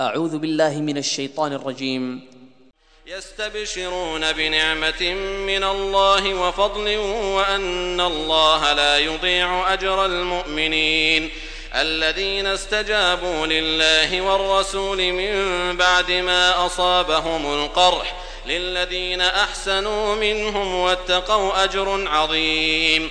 أعوذ بالله من الشيطان الرجيم. يستبشرون بنعمة من الله وفضل وأن الله لا يضيع أجر المؤمنين. الذين استجابوا لله والرسول من بعد ما أصابهم القرح للذين أحسنوا منهم واتقوا أجر عظيم.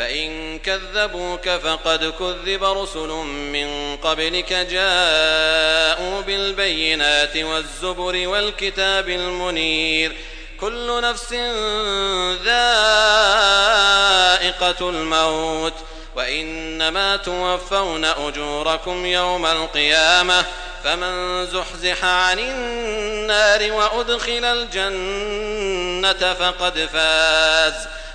فإن كذبوك فقد كذب رسل من قبلك جاءوا بالبينات والزبر والكتاب المنير. كل نفس ذائقة الموت. وإنما توفون أجوركم يوم القيامة. فمن زحزح عن النار وأدخل الجنة فقد فاز.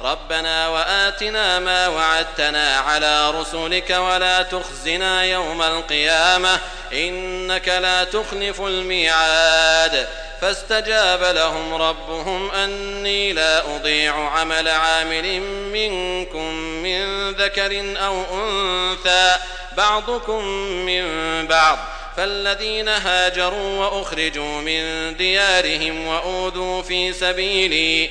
ربنا وآتنا ما وعدتنا على رسلك ولا تخزنا يوم القيامة إنك لا تخلف الميعاد. فاستجاب لهم ربهم أني لا أضيع عمل عامل منكم من ذكر أو أنثى بعضكم من بعض. فالذين هاجروا وأخرجوا من ديارهم وأوذوا في سبيلي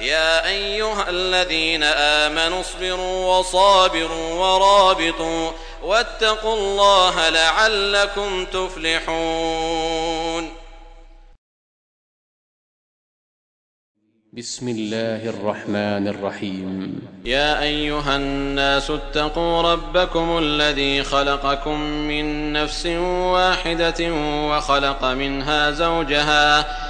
يا أيها الذين آمنوا اصبروا وصابروا ورابطوا واتقوا الله لعلكم تفلحون. بسم الله الرحمن الرحيم. يا أيها الناس اتقوا ربكم الذي خلقكم من نفس واحدة وخلق منها زوجها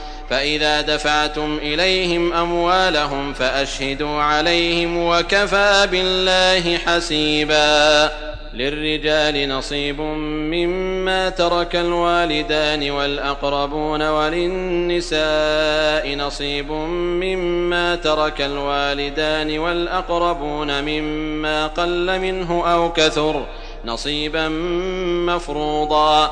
فإذا دفعتم إليهم أموالهم فأشهدوا عليهم وكفى بالله حسيبا للرجال نصيب مما ترك الوالدان والأقربون وللنساء نصيب مما ترك الوالدان والأقربون مما قل منه أو كثر نصيبا مفروضا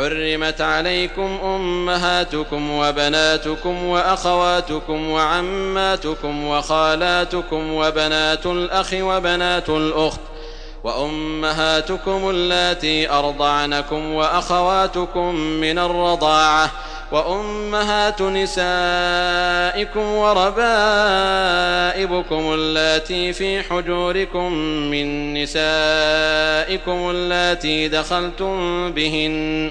حرمت عليكم أمهاتكم وبناتكم وأخواتكم وعماتكم وخالاتكم وبنات الأخ وبنات الأخت وأمهاتكم اللاتي أرضعنكم وأخواتكم من الرضاعة وأمهات نسائكم وربائبكم اللاتي في حجوركم من نسائكم اللاتي دخلتم بهن